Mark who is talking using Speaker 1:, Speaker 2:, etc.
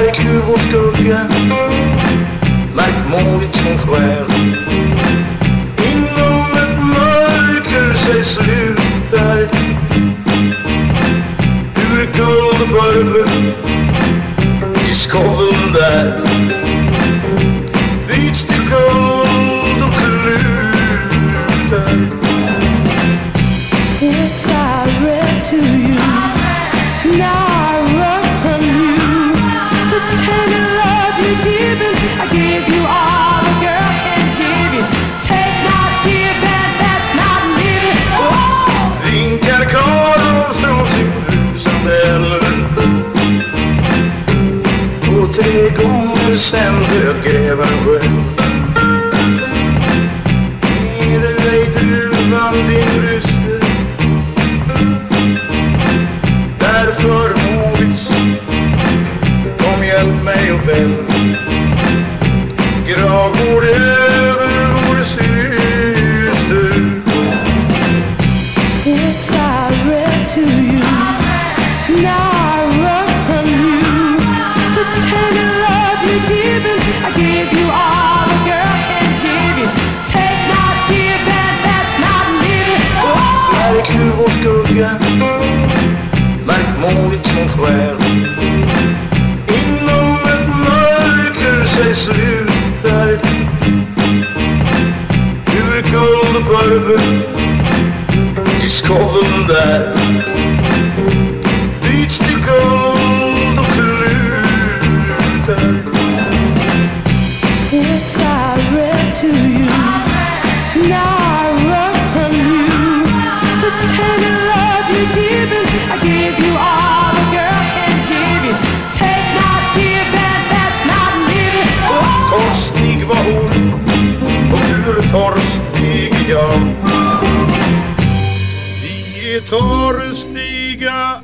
Speaker 1: Mercure, vår skugga Mac Moritz, mon frère Inom ett mörker sig slutar. Ur guld och purpur I skoven där. du sen dödgrävaren sjöng. Inger dig duvan din röster. Därför Movits, kom hjälp mig och välv. Gravvård över gars, Mike mon son frère. Il nomme maintenant que j'ai su d'aller. You that. jag. Vi är torrstiga